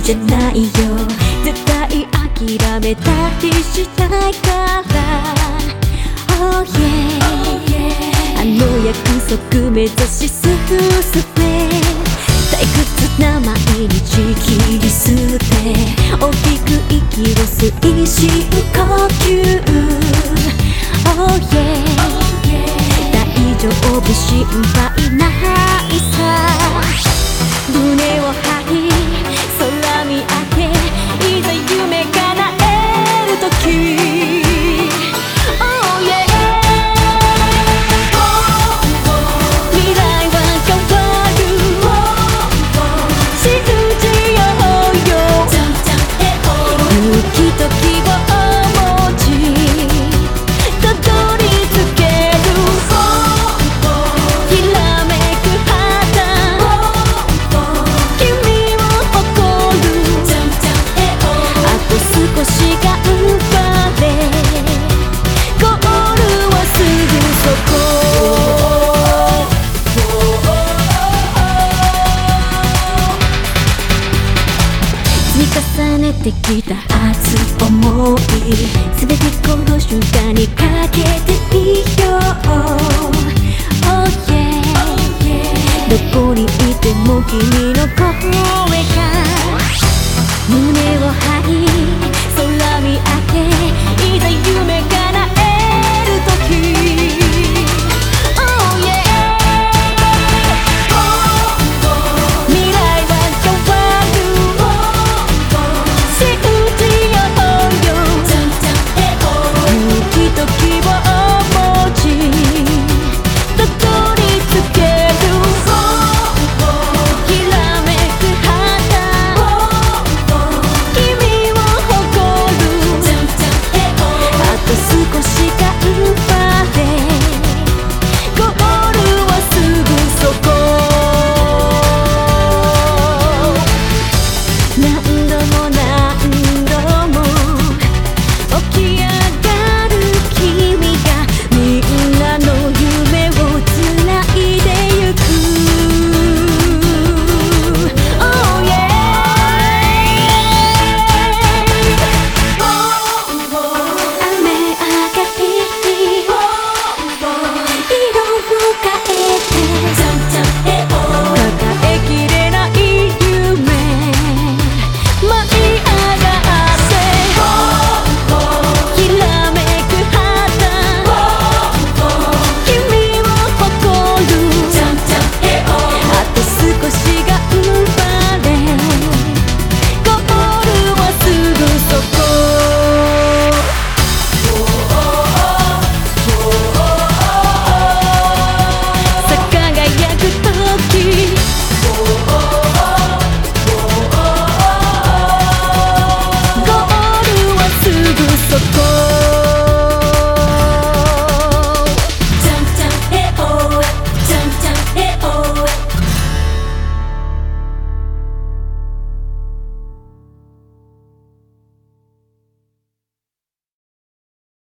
じゃないよ絶対諦めたりしないから Oh yeah あの約束目指し進め退屈な毎日切り捨て大きく息を吸い深呼吸 Oh yeah 大丈夫心配ないさ。胸を張積み重ねてきた熱い思い。全てこの瞬間に変